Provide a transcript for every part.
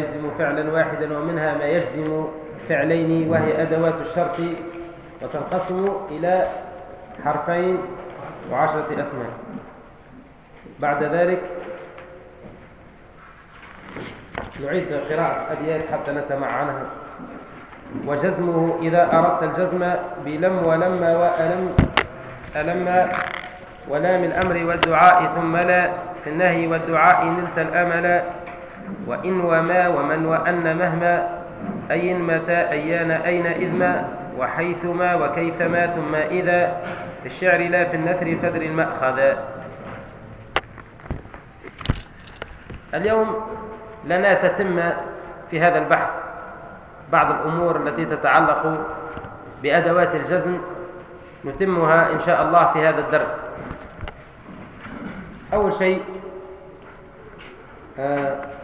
يجزم فعلا واحدا ومنها ما يجزم فعلين وهي أدوات الشرط. وتنقسم إلى حرفين وعشرة أسماء. بعد ذلك نعيد قراءة أبيات حتى نتمعنها وجزمه إذا أردت الجزم بلم ولما وألم ألم ولام الأمر والدعاء ثم لا في النهي والدعاء نلت الأمل. وإن وما ومن وأن مهما أين متى أيان أين إذ ما وحيثما وكيفما ثم إذا. في الشعر لا في النثر فدر المأخذ. اليوم لنا تتم في هذا البحث بعض الأمور التي تتعلق بأدوات الجزم نتمها إن شاء الله في هذا الدرس. أول شيء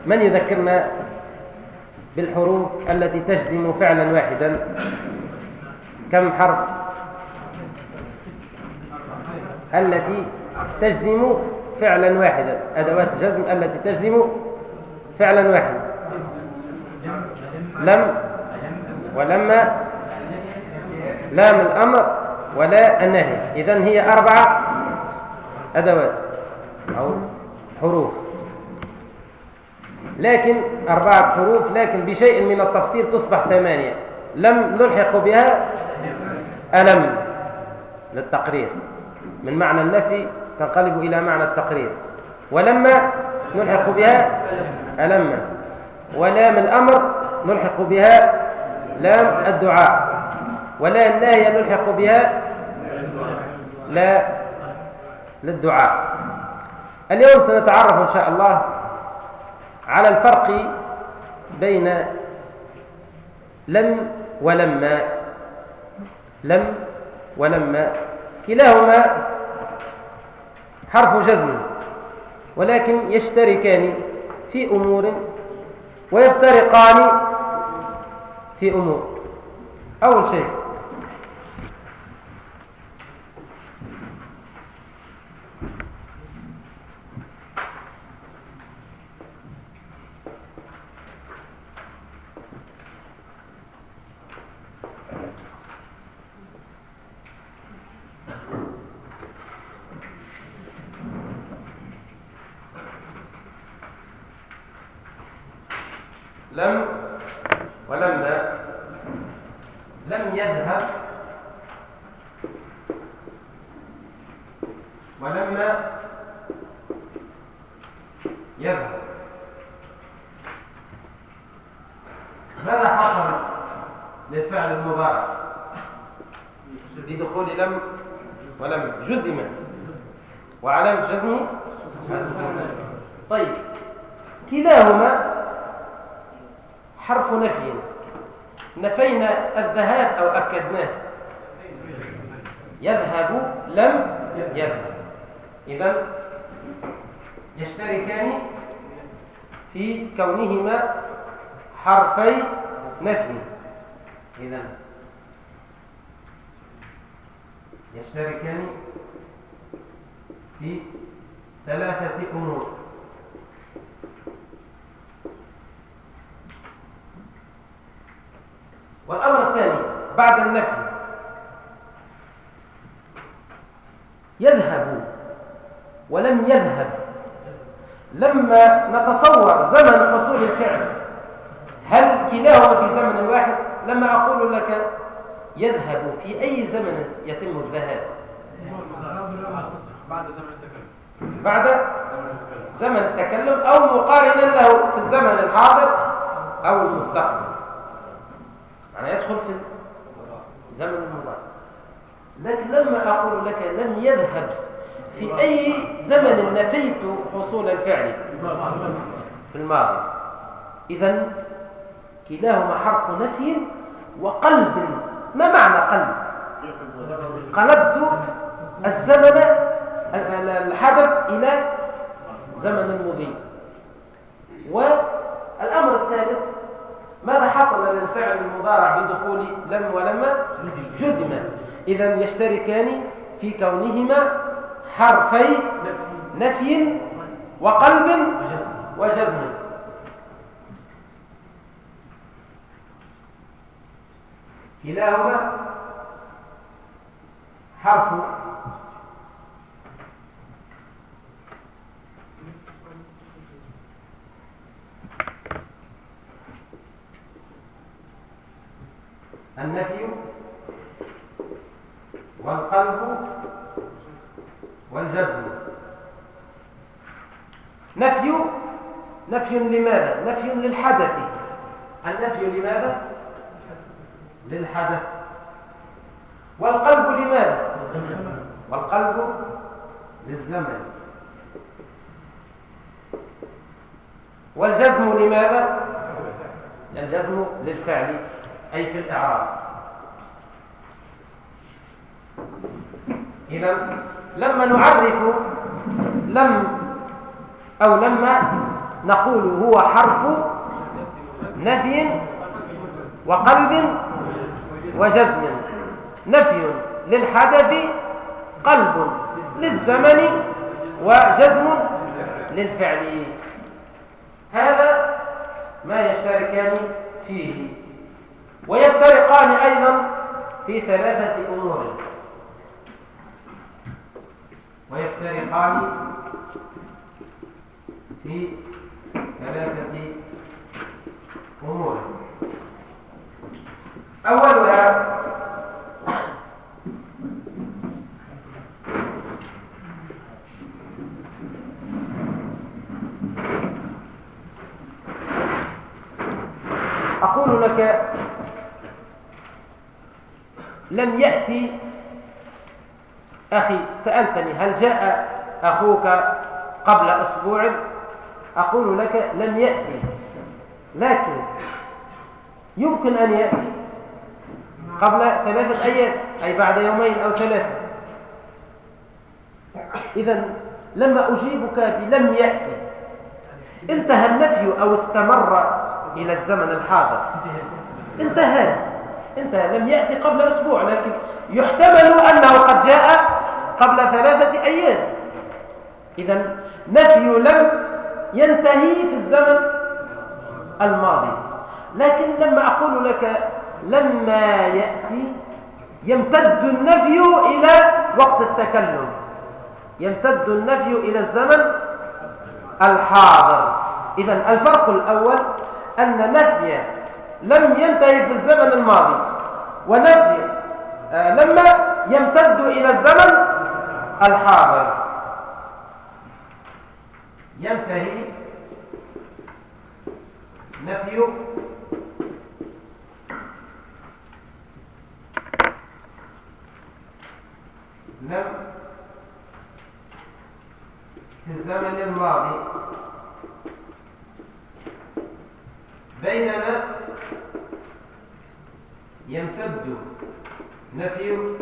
من يذكرنا بالحروف التي تجزم فعلا واحدا؟ كم حرف؟ التي تجزم فعلا واحدا. أدوات الجزم التي تجزم فعلا واحدا. لم؟ ولما لام الأمر ولا النهي. إذن هي أربعة أدوات أو حروف. لكن أربعة حروف لكن بشيء من التفصيل تصبح ثمانية. لم نلحق بها ألم للتقرير. من معنى النفي تنقلب إلى معنى التقرير. ولما نلحق بها ألم. ولام الأمر نلحق بها لام الدعاء. ولا الناهية نلحق بها لا للدعاء. اليوم سنتعرف إن شاء الله على الفرق بين لم ولما لم ولما كلاهما حرف جزم ولكن يشتركان في أمور ويفترقان في أمور. أول شيء كلاهما في زمن واحد لما أقول لك يذهب في أي زمن يتم الذهاب؟ بعد زمن التكلم. بعد زمن التكلم. أو مقارنا له في الزمن الحاضر أو المستقبل. يعني يدخل في زمن المضارع لكن لما أقول لك لم يذهب في أي زمن نفيت حصول الفعل؟ في الماضي. إذا كلاهما حرف نفي وقلب. ما معنى قلب؟ قلبت الزمن الحدث إلى زمن المضي والأمر الثالث ماذا حصل للفعل المضارع بدخول لم ولما جزم؟ إذا يشتركان في كونهما حرفي نفي وقلب وجزم. كلاهما حرف النفي والقلب والجزم. نفي نفي لماذا؟ نفي للحدث. النفي لماذا؟ للحدث. والقلب لماذا؟ والقلب للزمن. والجزم لماذا؟ الجزم للفعل أي في الإعراب. إذا لما نعرف لم أو لما نقول هو حرف نفي وقلب وجزم. نفي للحدث قلب للزمن وجزم للفعل. هذا ما يشتركان فيه. ويفترقان أيضا في ثلاثة أمور. ويفترقان في ثلاثة أمور. أولها أقول لك لم يأتي. أخي سألتني هل جاء أخوك قبل أسبوع؟ أقول لك لم يأتي لكن يمكن أن يأتي. قبل ثلاثة أيام أي بعد يومين أو ثلاثة. إذا لما أجيبك بلم يأتي. انتهى النفي أو استمر إلى الزمن الحاضر. انتهى. انتهى. لم يأتي قبل أسبوع لكن يحتمل أنه قد جاء قبل ثلاثة أيام. إذا نفي لم ينتهي في الزمن الماضي. لكن لما أقول لك لما يأتي يمتد النفي إلى وقت التكلم. يمتد النفي إلى الزمن الحاضر. إذا الفرق الأول أن نفي لم ينتهي في الزمن الماضي ونفي آه لما يمتد إلى الزمن الحاضر. ينتهي نفي لم في الزمن الماضي بينما يمتد نفي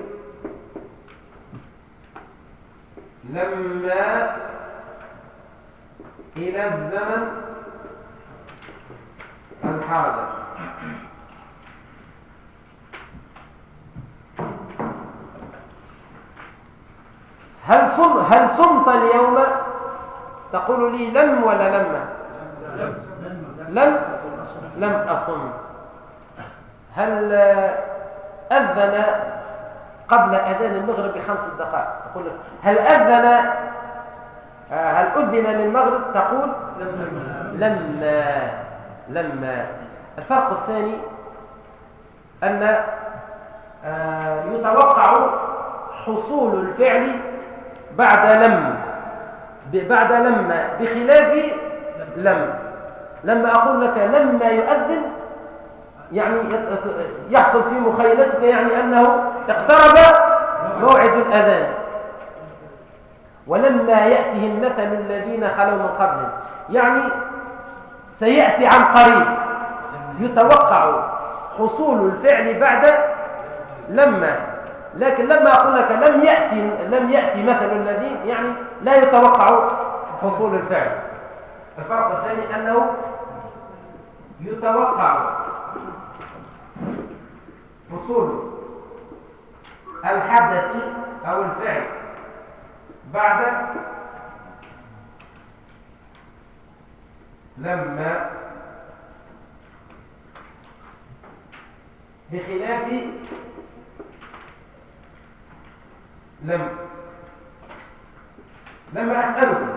لما إلى الزمن الحاضر. هل صم هل صمت اليوم؟ تقول لي لم ولا لما لم لم أصم. هل أذن قبل أذان المغرب بخمس دقائق؟ تقول هل أذن هل أذن للمغرب؟ تقول لما لما الفرق الثاني أن آه، يتوقع حصول الفعل بعد لم بعد لما بخلاف لم. لما أقول لك لما يؤذن يعني يحصل في مخيلتك يعني أنه اقترب موعد الأذان. ولما يأتهم مثل الذين خلوا من قبلهم يعني سيأتي عن قريب. يتوقع حصول الفعل بعد لما لكن لما أقول لك لم يأتي لم يأتي مثل الذي يعني لا يتوقع حصول الفعل. الفرق الثاني أنه يتوقع حصول الحدث أو الفعل بعد لما بخلاف لم لما أسألكم.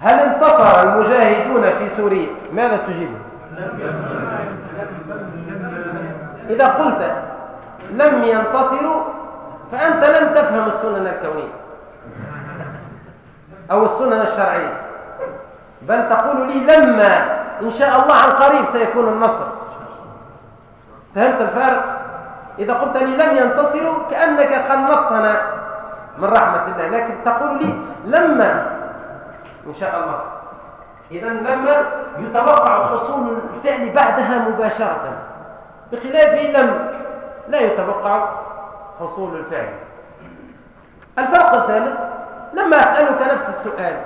هل انتصر المجاهدون في سوريا؟ ماذا تجيبون إذا قلت لم ينتصروا فأنت لم تفهم السنن الكونية أو السنن الشرعية. بل تقول لي لما إن شاء الله عن قريب سيكون النصر. فهمت الفارق؟ إذا قلت لي لم ينتصروا كأنك قنطنا من رحمة الله. لكن تقول لي لما إن شاء الله. إذا لما يتوقع حصول الفعل بعدها مباشرة. بخلاف لم لا يتوقع حصول الفعل. الفرق الثالث لما أسألك نفس السؤال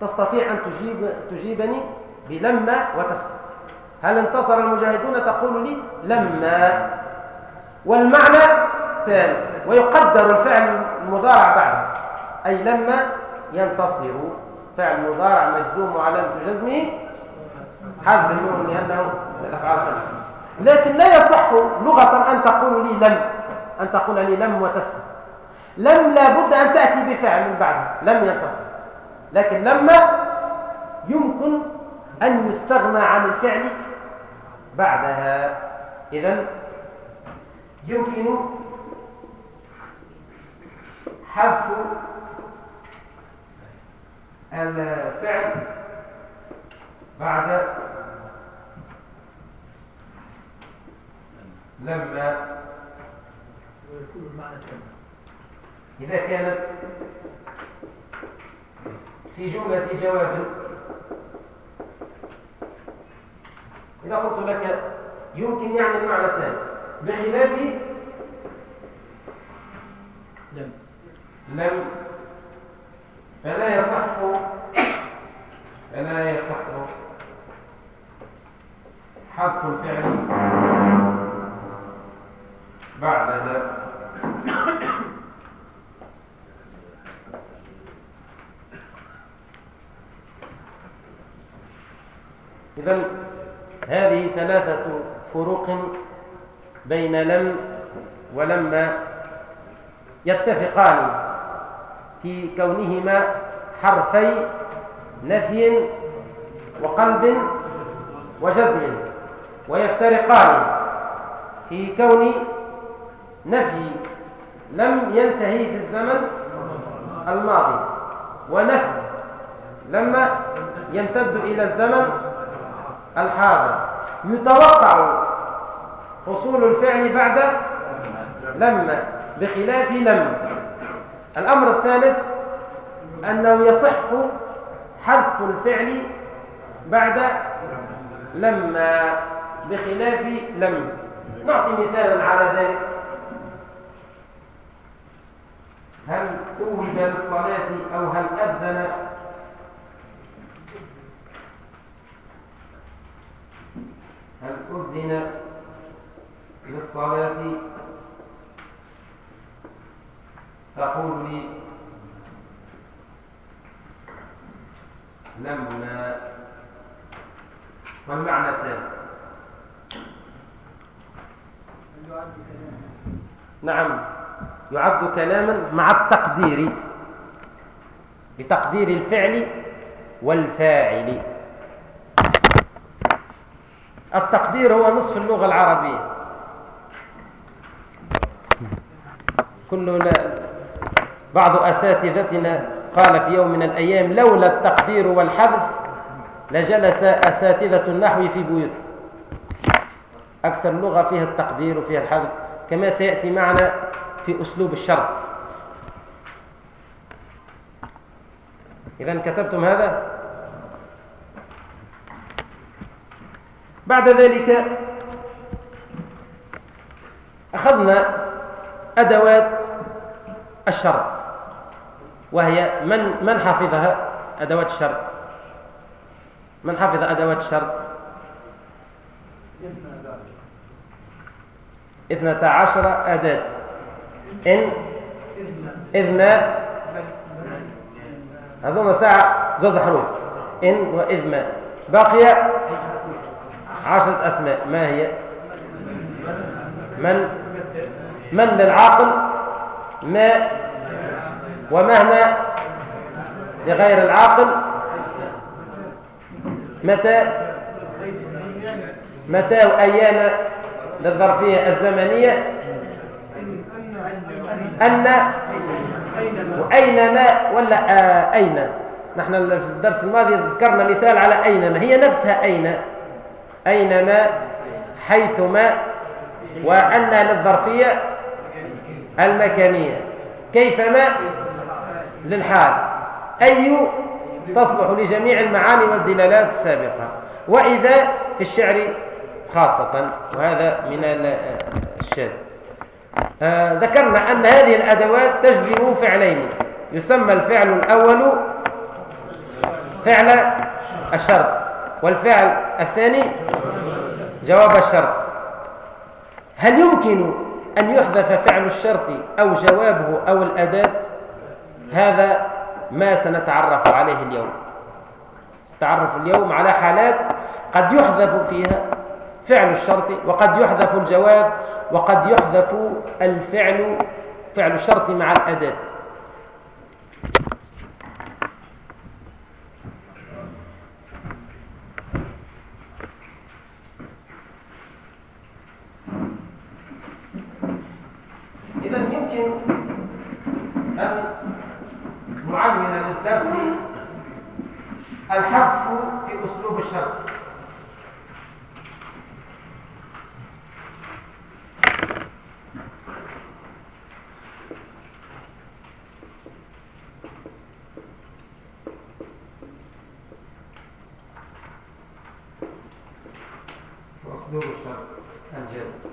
تستطيع أن تجيب تجيبني بلما وتسكت. هل انتصر المجاهدون؟ تقول لي لما والمعنى ثاني ويقدر الفعل المضارع بعده. أي لما ينتصر فعل مضارع مجزوم وعلامة جزمه حذف النون لأنه من الأفعال الخمسة. لكن لا يصح لغة أن تقول لي لم أن تقول لي لم وتسكت. لم لابد أن تأتي بفعل من بعدها لم ينتصر. لكن لما يمكن أن يستغنى عن الفعل بعدها. إذا يمكن حذف الفعل بعد لما ويكون المعنى إذا كانت في جملة جواب. إذا قلت لك يمكن يعني المعنى الثاني بخلاف لم. لم. فلا يصح. فلا يصح. حذف الفعل بعدها إذا هذه ثلاثة فروق بين لم ولما يتفقان في كونهما حرفي نفي وقلب وجزم ويفترقان في كون نفي لم ينتهي في الزمن الماضي ونفي لما يمتد إلى الزمن الحاضر. يتوقع حصول الفعل بعد لما بخلاف لم. الأمر الثالث أنه يصح حذف الفعل بعد لما بخلاف لم. نعطي مثالا على ذلك. هل توهب للصلاة أو هل أذن؟ هل أذن؟ للصلاة تقول لي لما والمعنى الثاني؟ نعم يعد كلاما مع التقدير بتقدير الفعل والفاعل. التقدير هو نصف اللغة العربية. كلنا بعض أساتذتنا قال في يوم من الأيام لولا التقدير والحذف لجلس أساتذة النحو في بيوتهم. أكثر لغة فيها التقدير وفيها الحذف كما سيأتي معنا في أسلوب الشرط. إذا كتبتم هذا؟ بعد ذلك أخذنا أدوات الشرط وهي من من حفظها أدوات الشرط؟ من حفظ أدوات الشرط؟ اثنتا عشر أداة. إن إذ هذوما ساعة زوز حروف. إن وإذ ما بقي عشرة أسماء. ما هي؟ من؟ من للعاقل ما ومهما لغير العاقل؟ متى متى وأيان للظرفية الزمنية؟ أن وأينما ولا أين؟ نحن في الدرس الماضي ذكرنا مثال على أينما هي نفسها أين؟ أينما حيثما وأن للظرفية المكانية. كيفما للحال. أي تصلح لجميع المعاني والدلالات السابقة. وإذا في الشعر خاصة وهذا من الشاذ آه ذكرنا أن هذه الأدوات تجزم فعلين. يسمى الفعل الأول فعل الشرط والفعل الثاني جواب الشرط. هل يمكن أن يحذف فعل الشرط أو جوابه أو الأداة هذا ما سنتعرف عليه اليوم. سنتعرف اليوم على حالات قد يحذف فيها فعل الشرط وقد يحذف الجواب وقد يحذف الفعل فعل الشرط مع الأداة. إذا يمكن أن نعمل للدرس الحذف في أسلوب الشرط أسلوب الشرط الجازم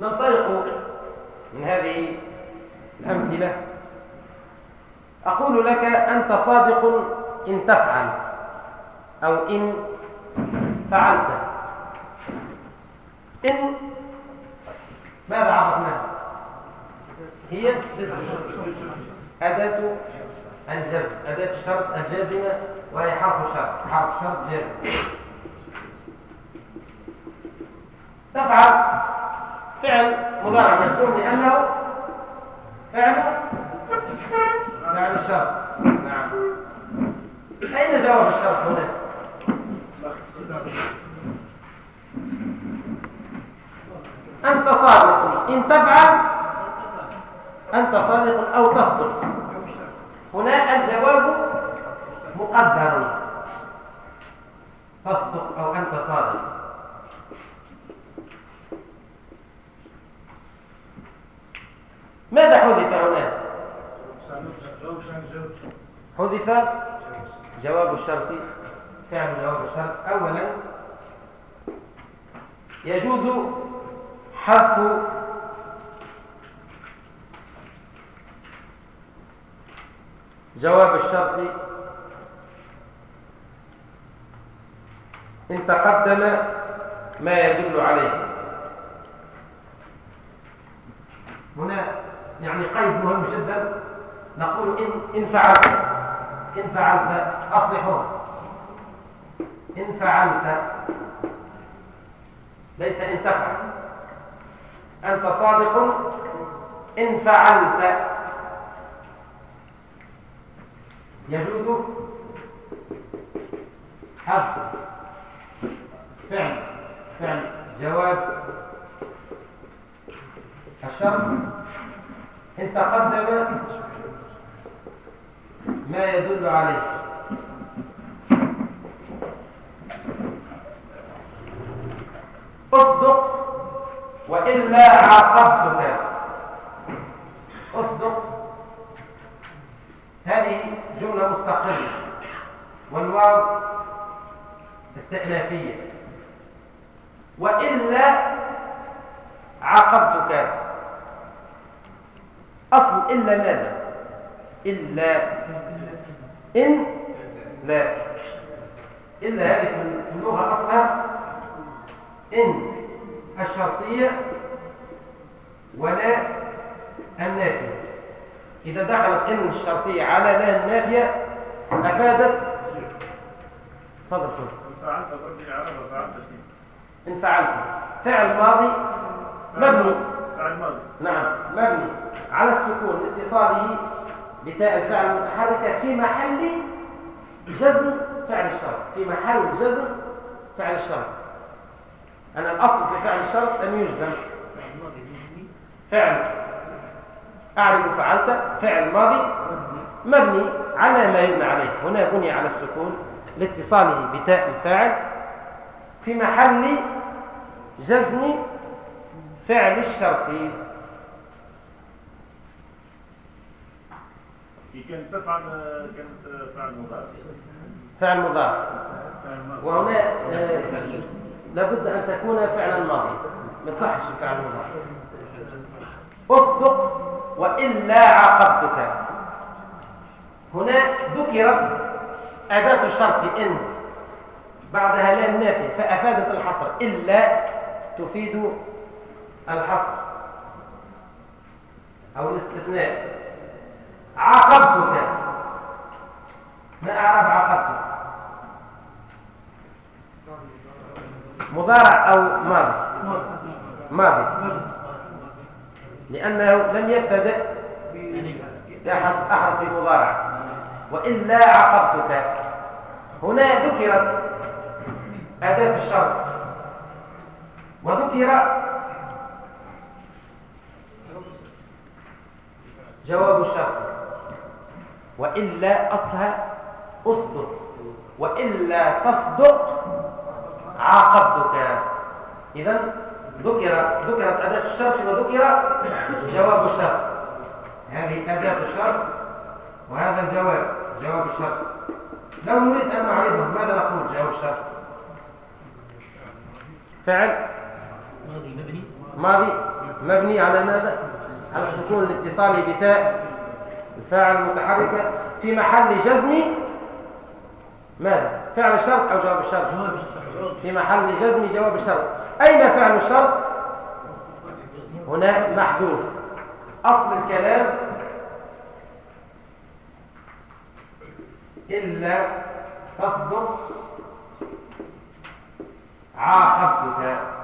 ننطلق من هذه الأمثلة؟ أقول لك أنت صادق إن تفعل أو إن فعلت. إن ماذا عرفناها هي أداة الجزم أداة الشرط الجازمة وهي حرف شرط حرف شرط جازم. تفعل فعل مضارع مجزوم لأنه فعل فعل الشرط نعم. أين جواب الشرط هنا؟ أنت صادق. إن تفعل أنت صادق أو تصدق. هنا الجواب مقدر. تصدق أو أنت صادق. ماذا حذف هنا؟ حذف جواب الشرط فعل جواب الشرط. أولا يجوز حذف جواب الشرط. إن تقدم ما يدل عليه. هنا يعني قيد مهم جدا نقول إن, إن فعلت إن فعلت أصلحوا إن فعلت ليس إن تفعل. أنت صادق إن فعلت. يجوز؟ حذف. فعل. فعل. جواب. الشرط. إن تقدم ما يدل عليه. أصدق وإلا عاقبتك. أصدق. هذه جملة مستقلة. والواو استئنافية. وإلا عاقبتك. أصل إلا ماذا؟ إلا إن لا. إلا هذه في اللغة أصلها إن الشرطية ولا النافية. إذا دخلت إن الشرطية على لا النافية أفادت تفضل إن فعلت إن فعلت. فعل ماضي مبني. فعل ماضي. نعم مبني. على السكون لاتصاله بتاء الفعل المتحركة في محل جزم فعل الشرط. في محل جزم فعل الشرط. أنا الأصل في فعل الشرط أن يجزم. فعل. أعرف فعلت. فعل ماضي مبني على ما يبنى عليه. هنا بني على السكون لاتصاله بتاء الفاعل في محل جزم فعل الشرطي كانت تفعل كانت فعل مضارع فعل مضارع وهنا آه، لابد أن تكون فعلا ماضي ما تصحش الفعل المضارع أصدق وإلا عاقبتك. هنا ذكرت أداة الشرط إن بعدها لا النافي فأفادت الحصر. إلا تفيد الحصر أو الاستثناء. عاقبتك ما أعرف عاقبتك مضارع أو ماضي؟ ماضي. لأنه لم يبتدئ بأحد أحرف المضارع. وإلا عاقبتك هنا ذكرت أداة الشرط. وذكر جواب الشرط. وإلا أصلها أصدق وإلا تصدق عاقبتك. إذا ذكر ذكرت أداة الشرط وذكر جواب الشرط. هذه أداة الشرط وهذا الجواب جواب الشرط. لو نريد أن نعرضه ماذا نقول؟ جواب الشرط. فعل. ماضي مبني. ماضي. مبني على ماذا؟ على السكون الاتصالي بتاء. الفاعل المتحركة في محل جزم ماذا؟ فعل الشرط أو جواب الشرط؟ في محل جزم جواب الشرط. أين فعل الشرط؟ هنا محذوف. أصل الكلام إلا تصدق عاقبتك.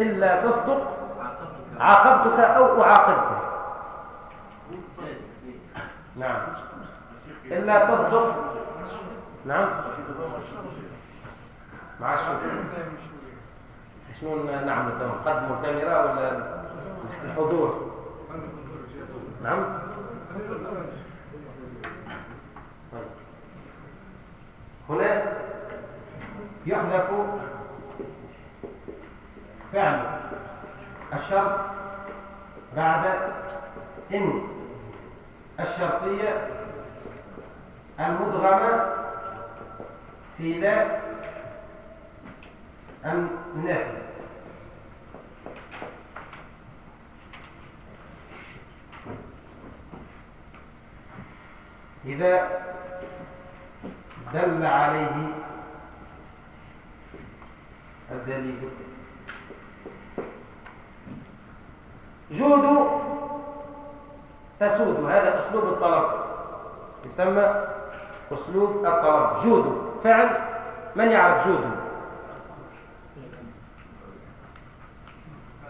إلا تصدق عاقبتك أو أعاقبك نعم. إلا تصدق. نعم. مع الشوف شنو نعمل نقدموا الكاميرا ولا الحضور؟ نعم. هنا يحذف فعل. الشرط بعد إن. الشرطية المدغمة في لا. النافذ إذا دل عليه الدليل. جود تسود هذا أسلوب الطلب يسمى أسلوب الطلب. جود فعل من يعرف جود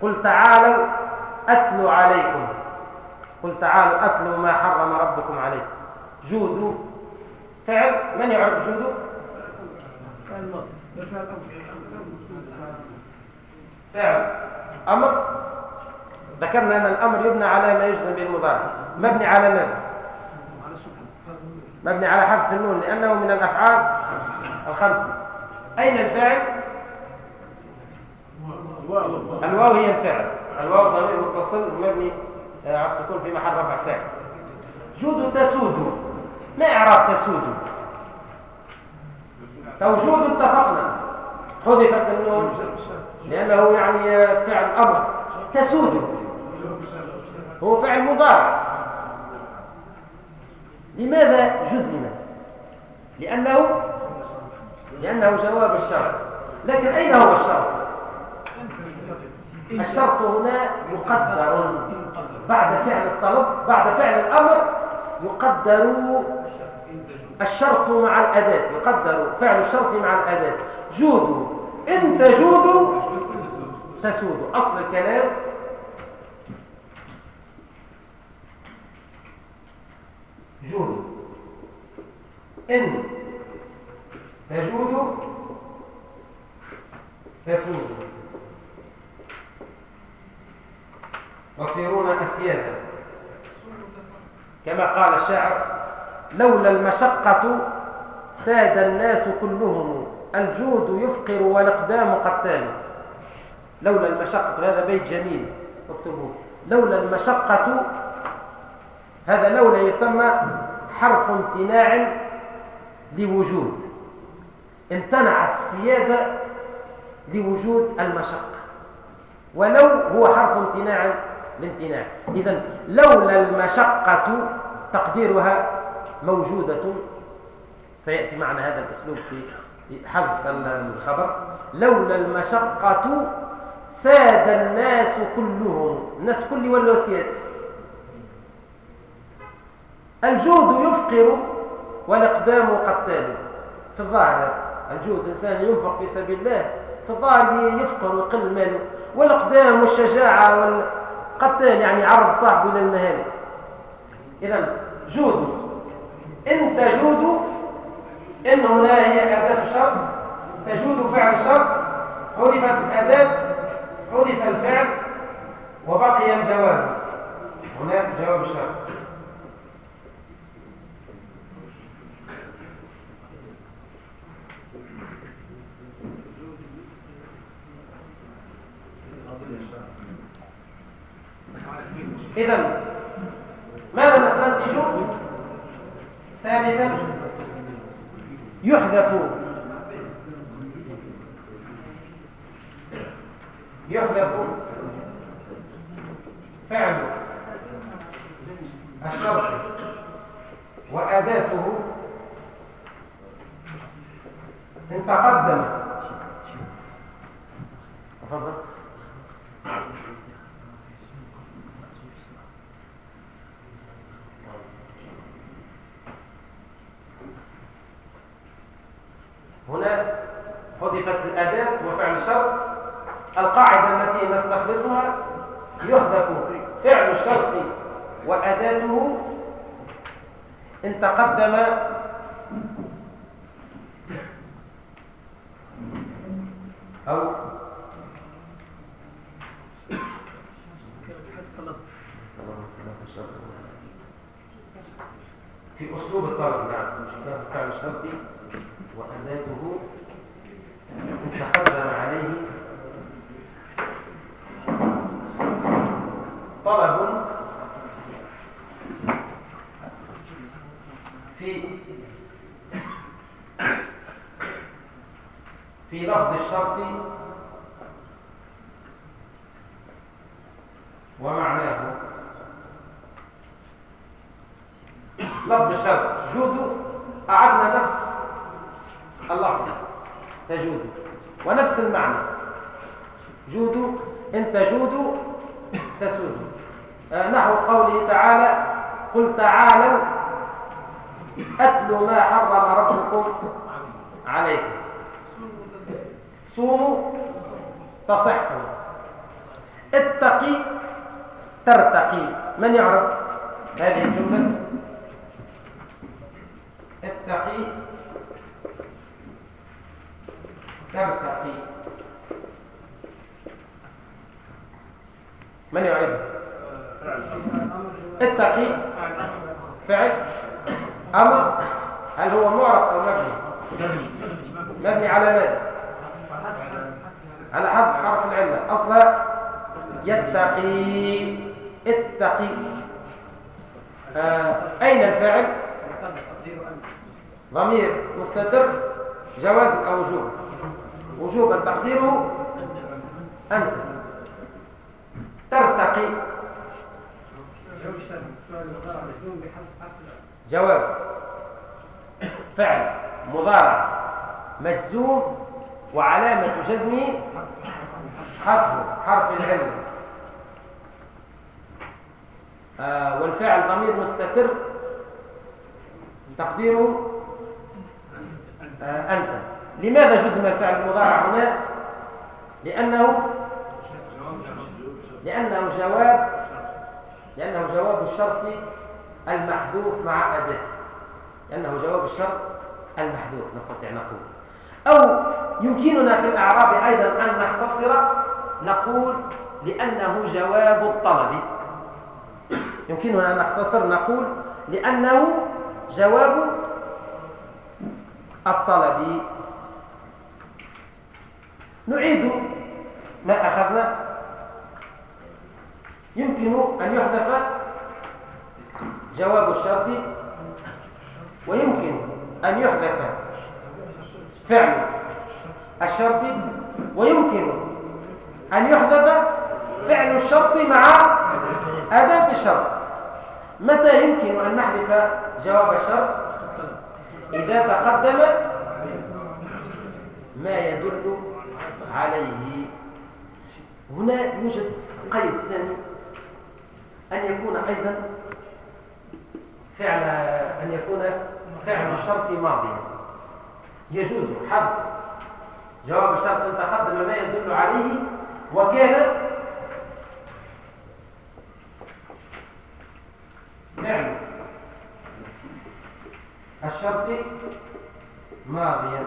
قل تعالوا أتلو عليكم. قل تعالوا أتلوا ما حرم ربكم عليكم جود فعل من يعرف جود فعل. أمر ذكرنا أن الأمر يبنى على ما يجزم بالمضارع مبني على ماذا مبني على حذف النون لأنه من الأفعال الخمسة. أين الفعل؟ الواو هي الفعل. الواو ضمير متصل مبني على السكون في محل رفع فاعل جود تسود. ما إعراب تسود؟ توجود اتفقنا. حذفت النون لأنه يعني فعل أمر. تسود. هو فعل مضارع. لماذا جزم؟ لأنه لأنه جواب الشرط. لكن أين هو الشرط؟ الشرط هنا مقدر. بعد فعل الطلب بعد فعل الأمر يقدر الشرط مع الأداة. يقدر فعل الشرط مع الأداة. جود إن تجود تسود أصل الكلام جود إن. تجود تسود تصيرون أسيادا. كما قال الشاعر لولا المشقة ساد الناس كلهم الجود يفقر والإقدام قتال لولا المشقة هذا بيت جميل اكتبوه. لولا المشقة هذا لولا يسمى حرف امتناع لوجود. امتنع السيادة لوجود المشقة. ولو هو حرف امتناع لامتناع. إذا لولا المشقة تقديرها موجودة. سيأتي معنا هذا الأسلوب في حذف الخبر. لولا المشقة ساد الناس كلهم. الناس كل ولا سياد الجود يفقر والإقدام قتال. في الظاهر الجود إنسان ينفق في سبيل الله. في الظاهر يفقر ويقل ماله. والإقدام والشجاعة والقتال يعني عرض صاحبه إلى المهالك. إذا جود. إن تجود إن هنا هي أداة الشرط تجود فعل الشرط حذفت الأداة. حذف الفعل. وبقي الجواب. هنا جواب الشرط إذا ماذا نستنتج؟ ثالثا يحذف يحذف فعل الشرط وأداته إن تقدم. تفضل. هنا حذفت الأداة وفعل شرط القاعدة التي نستخلصها يحذف فعل الشرط وأداته إن تقدم. أو في أسلوب الطلب نعم. فعل الشرطي وأداته تقدم عليه طلب في في لفظ الشرط ومعناه لفظ الشرط جود أعدنا نفس اللفظ تجود. ونفس المعنى. جود إن تجود تسود. آه، نحو قوله تعالى قل تعالوا أتل ما حرم ربكم عليكم. صوموا تصحوا. اتقي ترتقي. من يعرف؟ هذه الجملة. اتقي ترتقي من يعرف اتقي فعل أمر. هل هو معرب أو مبني؟ مبني. على ماذا على حذف حرف العلة. أصلا يتقي اتقي. آه أين الفاعل؟ ضمير مستتر جواز أو وجوب وجوبا تقديره أنت. ترتقي. جواب. فعل. مضارع. مجزوم. وعلامة جزمه حرف حرف العلم. آه والفعل ضمير مستتر. تقديره. آه أنت. لماذا جزم الفعل المضارع هنا؟ لأنه لأنه جواب لأنه جواب الشرط المحذوف مع أداته لأنه جواب الشرط المحذوف نستطيع نقول. أو يمكننا في الأعراب أيضا أن نختصر نقول لأنه جواب الطلب. يمكننا أن نختصر نقول لأنه جواب الطلب. نعيد ما أخذنا. يمكن أن يحذف جواب الشرط ويمكن أن يحذف فعل الشرط ويمكن أن يحذف فعل الشرط مع أداة الشرط. متى يمكن أن نحذف جواب الشرط؟ إذا تقدم ما يدل عليه. هنا يوجد قيد ثاني أن يكون أيضا فعل أن يكون فعل الشرط ماضيا. يجوز حذف جواب الشرط تقدم ما يدل عليه وكان فعل الشرط ماضيا.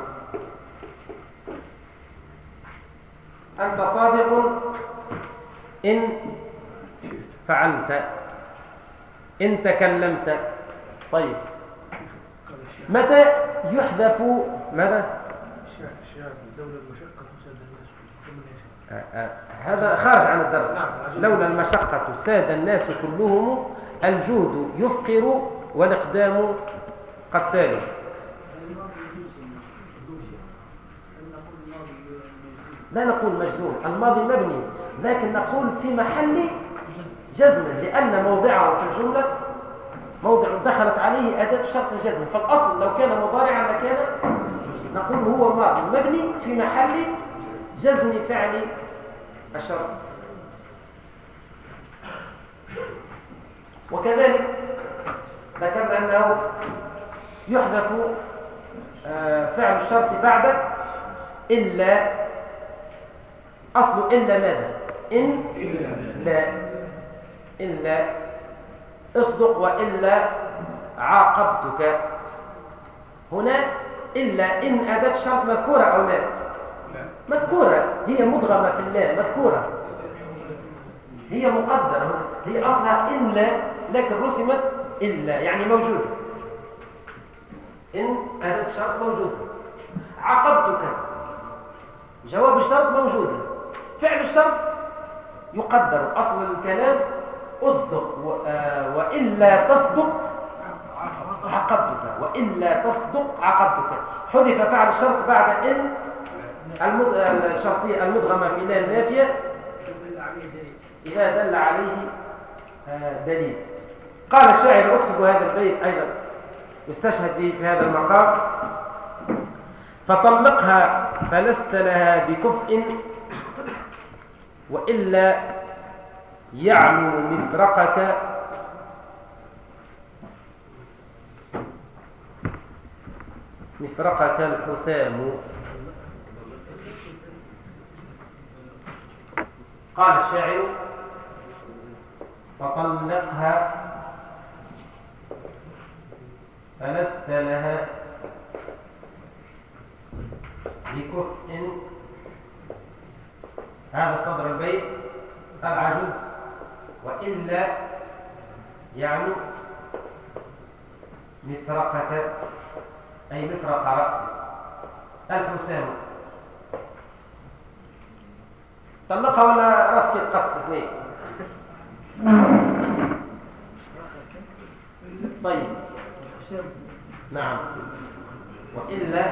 أنت صادق إن فعلت إن تكلمت. طيب. متى يحذف ماذا؟ هذا خارج عن الدرس. لولا المشقة ساد الناس كلهم الجود يفقر والإقدام قتال. لا نقول مجزوم الماضي مبني لكن نقول في محل جزم لأن موضعه في الجملة موضع دخلت عليه أداة شرط الجزم. فالأصل لو كان مضارعا لكان نقول هو ماضي مبني في محل جزم فعل الشرط. وكذلك ذكرنا أنه يحذف آه، فعل الشرط بعد إلا أصل إلا ماذا؟ إن لا. إلا اصدق وإلا عاقبتك. هنا إلا إن أداة شرط مذكورة أو لا؟ مذكورة. هي مدغمة في اللام مذكورة. هي مقدرة. هي أصلها إن لا لكن رسمت إلا يعني موجودة. إن أداة شرط موجودة عاقبتك. جواب الشرط موجودة فعل الشرط يقدر أصل الكلام أصدق آه، وإلا تصدق عاقبتك وإلا تصدق عاقبتك حذف فعل الشرط بعد إن الشرطية المدغمة في لا النافية إذا دل عليه آه، دليل. قال الشاعر أكتب هذا البيت أيضا يستشهد به في هذا المقام. فطلقها فلست لها بكفء وإلا يعلو مفرقك. مفرقك الحسام. قال الشاعر فطلقها فلست لها بكفء هذا صدر البيت العجوز وإلا يعني مفرقة أي مفرق رأسي. الحسام طلقها ولا راسك يتقص اثنين؟ طيب. نعم. وإلا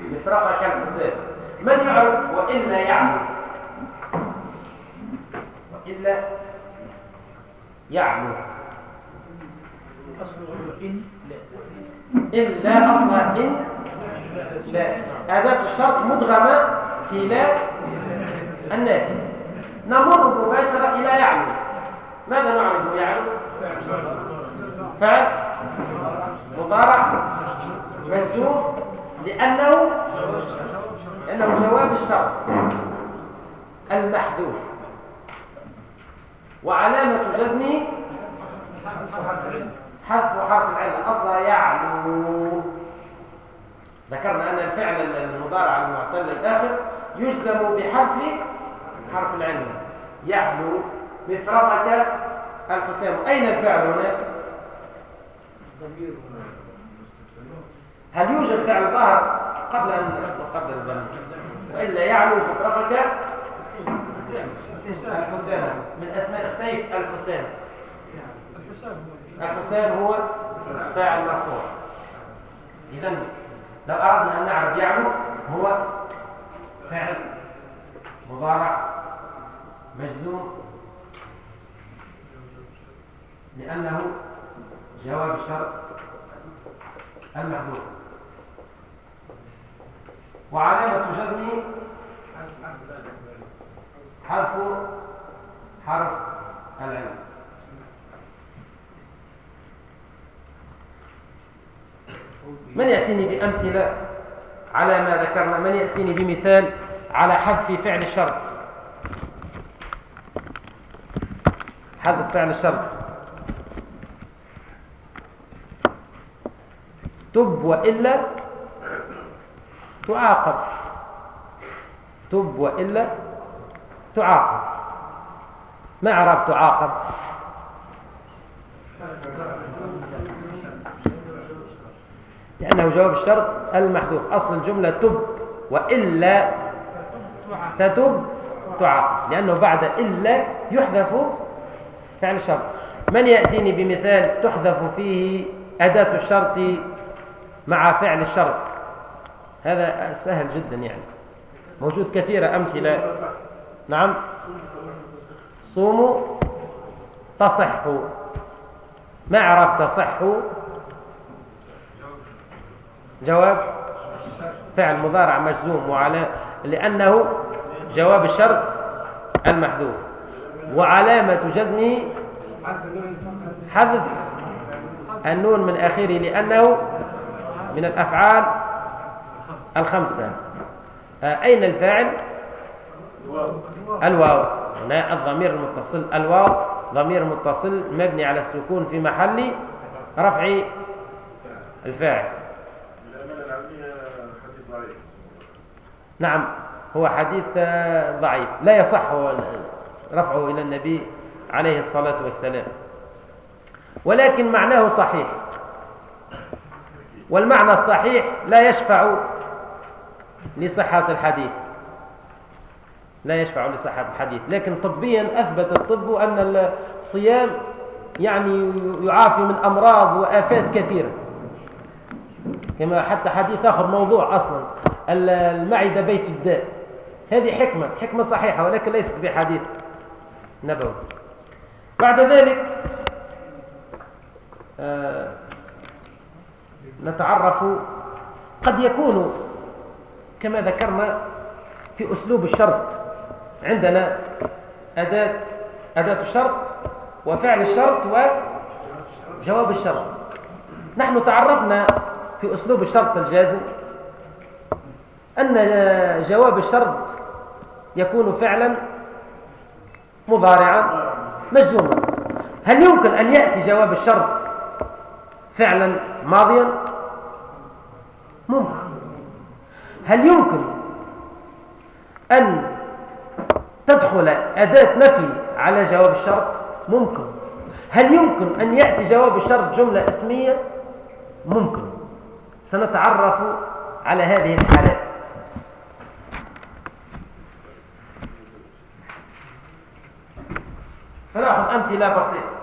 يعلو مفرقة كالحسام من يعلو وإلا يعلو وإلا يعلو إن لا. أصلها إن لا. أداة الشرط مدغمة في لا النافي. نمر مباشرة إلى يعلو ماذا نعرف يعلو فعل. مضارع. مجزوم. لأنه لأنه جواب الشرط المحذوف. وعلامة جزمه حذف حرف العلة أصلا يعلو. ذكرنا أن الفعل المضارع المعتل الآخر يجزم بحذف حرف العلة يعلو مفرقة الحسام. أين الفعل هنا؟ هل يوجد فعل ظاهر قبل أن نقدر الضمير وإلا يعلو مفرقة الحسام من أسماء السيف الحسام الحسام هو فاعل مرفوع. إذا لو أردنا أن نعرف يعلو هو فعل مضارع مجزوم. لأنه جواب الشرط المحذوف. وعلامة جزمه حرف حرف العلم من يأتيني بأمثلة على ما ذكرنا؟ من يأتيني بمثال على حذف فعل الشرط حذف فعل الشرط تب وإلا تعاقب. تب وإلا تعاقب. ما عرب تعاقب؟ لأنه جواب الشرط المحذوف. أصل الجملة تب وإلا تتب تعاقب. لأنه بعد إلا يحذف فعل الشرط. من يأتيني بمثال تحذف فيه أداة الشرط مع فعل الشرط؟ هذا سهل جدا يعني. موجود كثيرة أمثلة. نعم. صوموا. تصحوا. ما عرب تصحوا. جواب. فعل مضارع مجزوم وعلى لأنه جواب الشرط المحذوف. وعلامة جزمه حذف النون من آخره لأنه من الأفعال الخمسة. آه، أين الفاعل؟ الواو. هنا الضمير المتصل. الواو ضمير متصل مبني على السكون في محل رفع الفاعل. نعم هو حديث ضعيف. لا يصح رفعه إلى النبي عليه الصلاة والسلام. ولكن معناه صحيح. والمعنى الصحيح لا يشفع لصحة الحديث. لا يشفع لصحة الحديث. لكن طبيا أثبت الطب أن الصيام يعني يعافي من أمراض وآفات كثيرة. كما حتى حديث آخر موضوع أصلا. المعدة بيت الداء. هذه حكمة حكمة صحيحة ولكن ليست بحديث نبوي. بعد ذلك آه نتعرف قد يكون كما ذكرنا في أسلوب الشرط. عندنا أداة أداة الشرط وفعل الشرط وجواب الشرط. نحن تعرفنا في أسلوب الشرط الجازم أن جواب الشرط يكون فعلا مضارعا مجزوما. هل يمكن أن يأتي جواب الشرط فعلا ماضيا؟ ممكن. هل يمكن أن تدخل أداة نفي على جواب الشرط؟ ممكن. هل يمكن أن يأتي جواب الشرط جملة اسمية؟ ممكن. سنتعرف على هذه الحالات. سنأخذ أمثلة بسيطة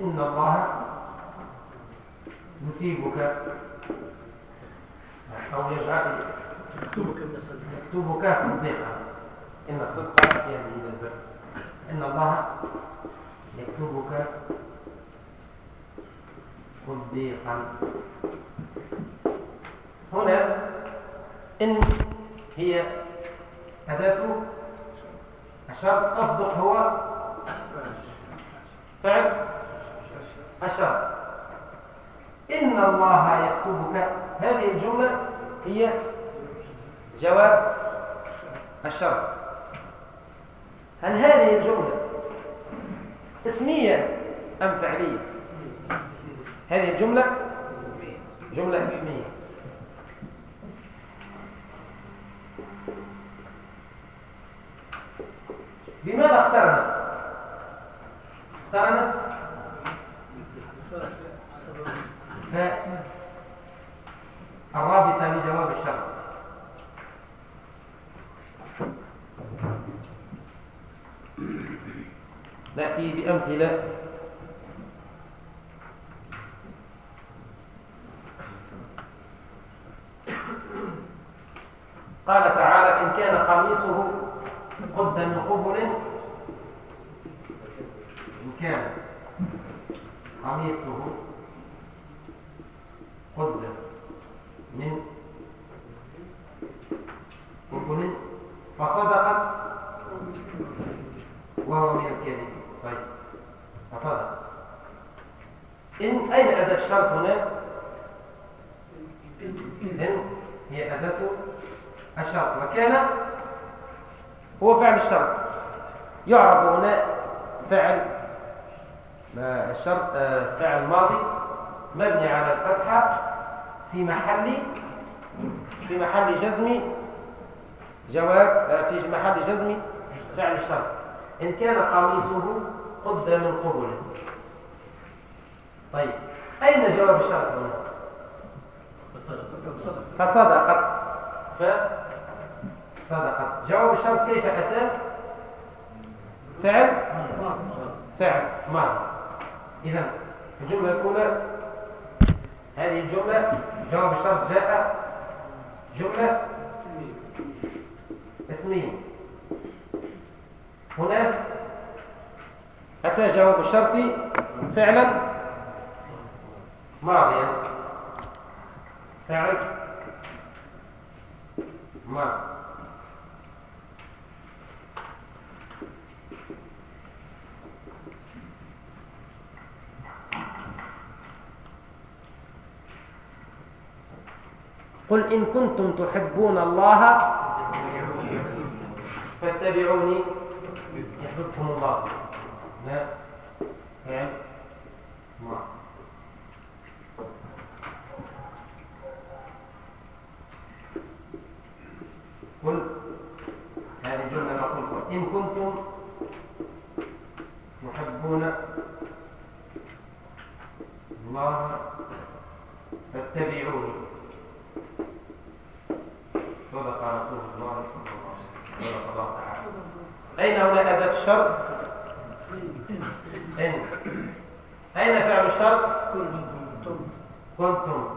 إن الله يثيبك أو يجعل يكتبك صديقا إن الصدق يهدي إلى البر إن الله يكتبك صديقا هنا إن هي أداة الشرط أصدق هو فعل الشرط إن الله يكتبك هذه الجملة هي جواب الشرط هل هذه الجملة اسمية أم فعلية هذه الجملة جملة اسمية بماذا اقترنت اقترنت الرابطة لجواب الشرط. نأتي بأمثلة قال تعالى إن كان قميصه قد من قبل إن كان قميصه قد من قبل فصدقت وهو من الكذب طيب فصدق إن أين أداة الشرط هنا إن هي أداة الشرط وكان هو فعل الشرط يعرف هنا فعل الشرط آه، فعل ماضي مبني على الفتحة في محل في محل جزم جواب آه، في محل جزم فعل الشرط إن كان قميصه قد من طيب أين جواب الشرط هنا؟ فصدقت. صدقت. جواب الشرط كيف أتى؟ فعل؟ فعل. ماضي إذا الجملة الأولى هذه الجملة جواب الشرط جاء جملة اسمية. هنا أتى جواب الشرط فعلا ماضيا. فعل ماضي. قل إن كنتم تحبون الله فاتبعوني. يحببكم الله. لا. فعل ما. قل. هذه جملة نقول إن كنتم تحبون الله فاتبعوني. صدق رسول الله صلى الله عليه وسلم. صدق الله تعالى. أين هنا أداة الشرط؟ إن أين فعل الشرط؟ كنتم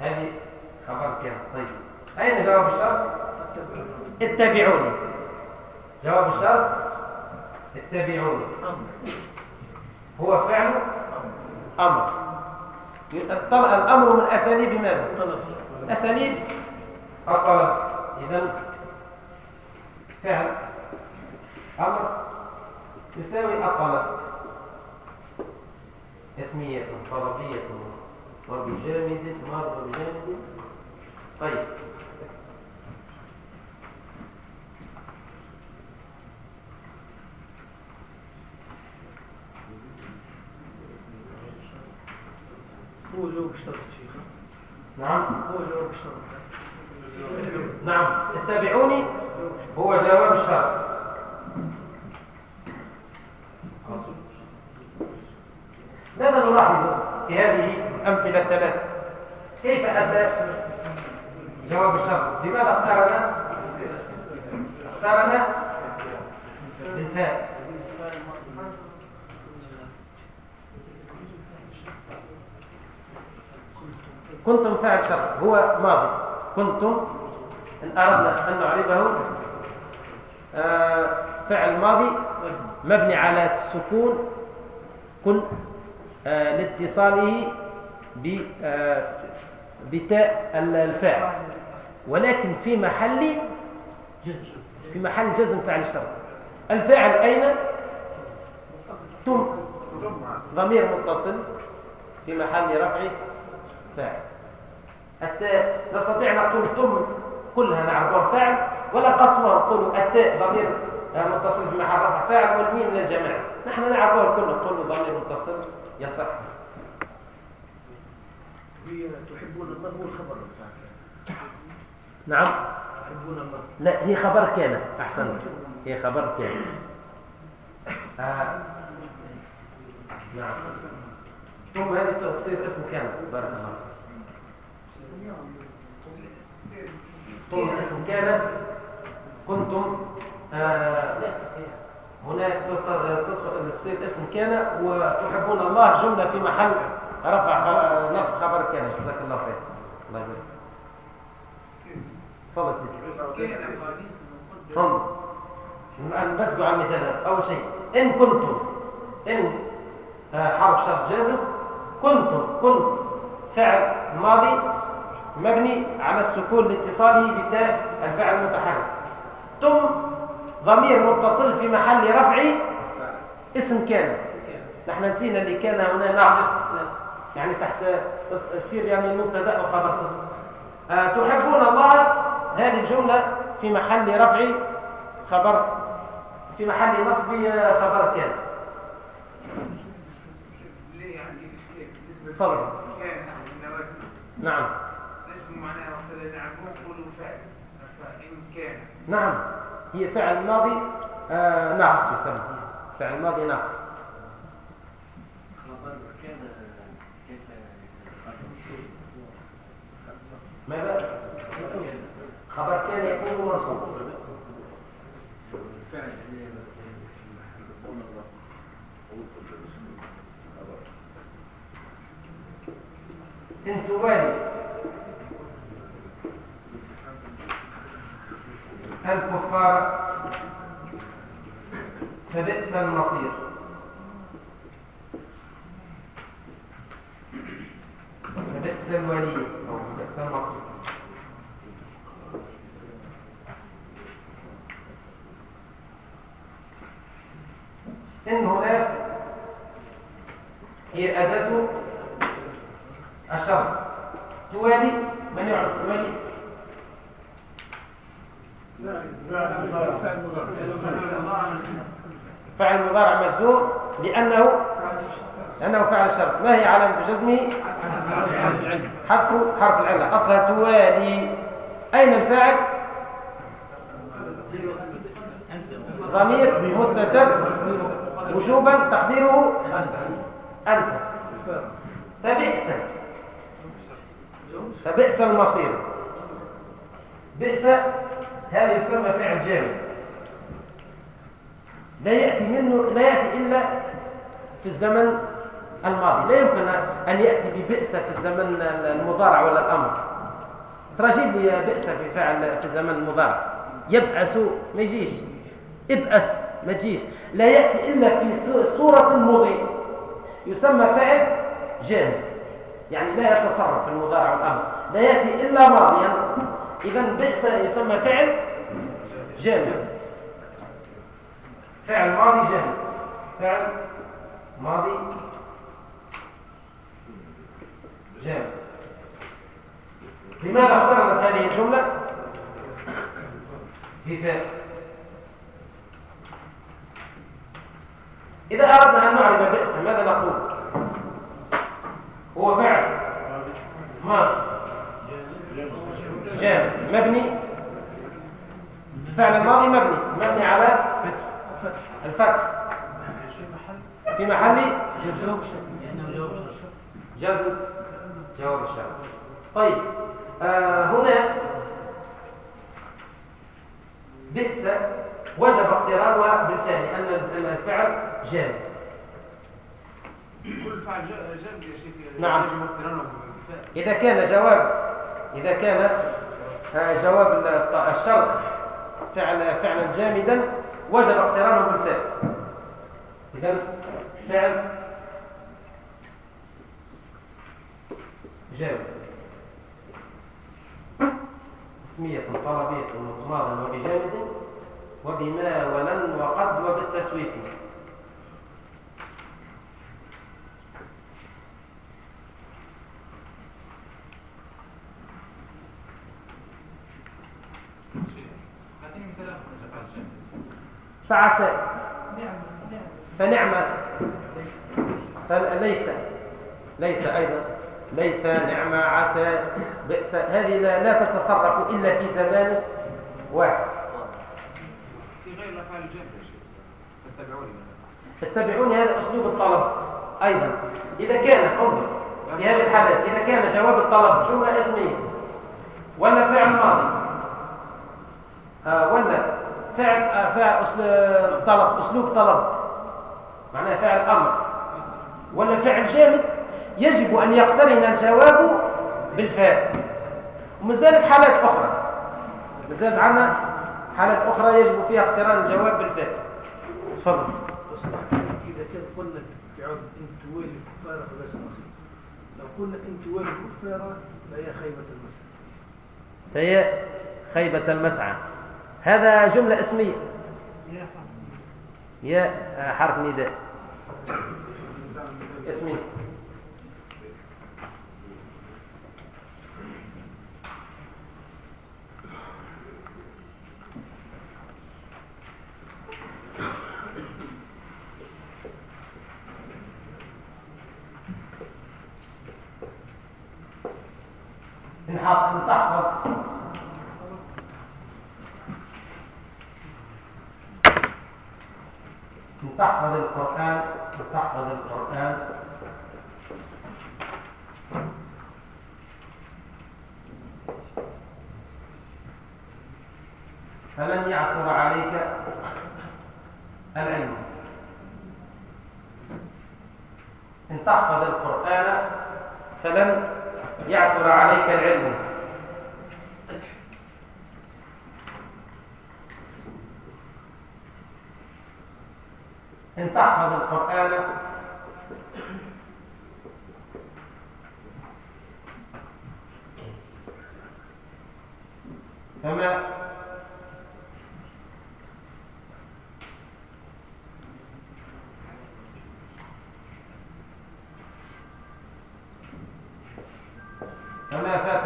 هذه خبر كان طيب. أين جواب الشرط؟ اتبعوني. جواب الشرط؟ اتبعوني. هو فعل أمر. الأمر من أساليب ماذا؟ أساليب الطلب إذا فعل أمر يساوي الطلب اسمية طلبية وبجامد مر بجامد. طيب. هو جواب الشرط شيخ نعم هو جواب الشرط نعم اتبعوني هو جواب الشرط نلاحظ في هذه الأمثلة الثلاث كيف أتى؟ جواب الشرط. لماذا اقترن اقترن بالفاء. كنتم فاعل شرط هو ماضي. كنتم إن أردنا أن نعربه آه، فعل ماضي مبني على السكون. كن لاتصاله ب آه، بتاء الفاعل. ولكن في محل في محل جزم فعل الشرط الفاعل أين؟ تم. ضمير متصل في محل رفع فاعل. التاء نستطيع نقول تم كلها نعرفها فاعل ولا قسمها نقول التاء ضمير متصل في محل رفع فاعل والميم من الجماعة نحن نعرفها الكل نقول ضمير متصل. يصح هي تحبون الله هو الخبر؟ نعم. تحبون الله لا هي خبر كان. أحسن هي خبر كان. آه. نعم. ثم هذه تصير اسم كان. بارك الله ثم اسم كان. كنتم آه هناك تدخل تصير اسم كان وتحبون الله جملة في محل رفع نصب خبر كان. جزاك الله خير. الله يبارك. تفضل سيدي. الآن نركزوا على المثال هذا أول شيء إن كنتم إن آه، حرف شرط جازم كنتم كنت فعل ماضي مبني على السكون لاتصاله بتاء الفعل المتحرك. ثم ضمير متصل في محل رفع اسم كان نحن نسينا اللي كان هنا ناقص. يعني تحت تصير يعني مبتدا وخبر آه، تحبون الله؟ هذه الجملة في محل رفع خبر في محل نصب خبر كان تفضل. نعم. نجم معناها وقت فعل فإن كان. نعم. هي فعل ماضي آه ناقص يسمى. فعل ماضي ناقص. ماذا خبر كان يكون مرصوص إن الكفار فبئس المصير. فبئس الولي أو فبئس المصير. إن هنا هي أداة الشرط توالي من يعرف؟ توالي فعل مضارع مجزوم لأنه لأنه فعل شرط. ما هي علامة جزمه؟ حذف حرف العلة. أصلها توالي. أين الفاعل؟ ضمير مستتر. وجوبا تقديره أنت. فبئس. فبئس المصير. بئس هذا يسمى فعل جامد. لا يأتي منه لا يأتي إلا في الزمن الماضي. لا يمكن أن يأتي ببئس في الزمن المضارع ولا الأمر. ترى جيب لي بئس في فعل في الزمن المضارع. يبأس ما يجيش. ابأس ما تجيش. لا يأتي إلا في صورة المضي. يسمى فعل جامد. يعني لا يتصرف المضارع والأمر. لا يأتي إلا ماضيا. إذا بئس يسمى فعل جامد. فعل ماضي جامد. فعل ماضي جامد. لماذا اخترنا هذه الجملة؟ في فعل إذا أردنا أن نعرف بئس ماذا نقول؟ هو فعل. ما جامد. مبني. فعل الماضي مبني. مبني على الفتح. في محل جزم جواب الشرط طيب. آه هنا بئس وجب اقترانها بالفعل لأن الفعل جامد. كل فعل جامد يا شيخ. نعم. يجب اقترانه بالفعل. إذا كان جواب إذا كان آه، جواب الشرط فعل فعلا جامدا وجب اقترانه بالفعل. إذا فعل جامد. اسمية طلبية مضمادا وبجامد وبما ولن وقد وبالتسويف اعطيني مثال اخر لفعل جامد فعسى. فنعم. فليس. ليس أيضا. ليس نعم عسى. بئس. هذه لا, لا تتصرف إلا في زمان واحد. في غير شيخ. فاتبعوني مثلا اتبعوني هذا أسلوب الطلب. أيضا. إذا كان انظر في هذه الحالات إذا كان جواب الطلب جملة إسمية ولا فعل ماضي آه ولا فعل آه فعل طلب أسلوب طلب. معناها فعل أمر. ولا فعل جامد؟ يجب أن يقترن الجواب بالفعل. ومازالت حالات أخرى. مازال عندنا حالات أخرى يجب فيها اقتران الجواب بالفعل. تفضل. إذا كان قلنا في عرض إن توالي كفارة فليس مصير. لو قلنا إن توالي كفارة فهي خيبة المسجد فهي خيبة المسعى. هذا جملة اسمية. يا حرف نداء اسمي. نحط نحفظ تحفظ القرآن تحفظ القرآن. فلن يعثر عليك العلم. إن تحفظ القرآن فلن يعثر عليك العلم. إن تحفظ القرآن. فما؟ فما فاتك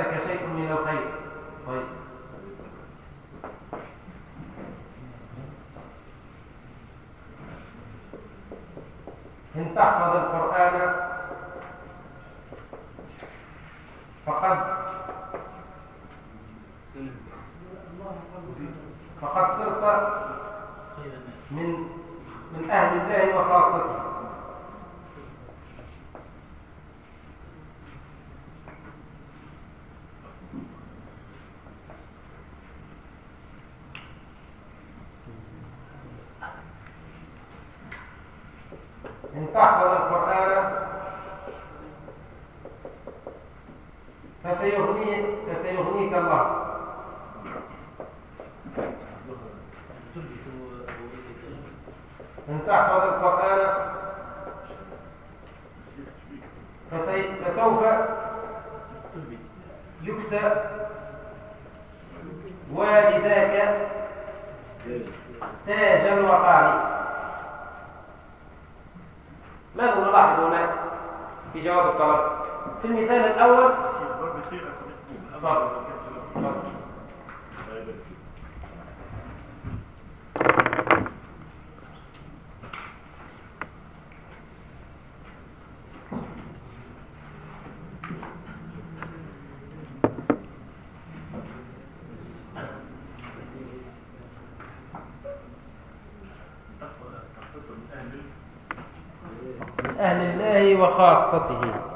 الله وخاصته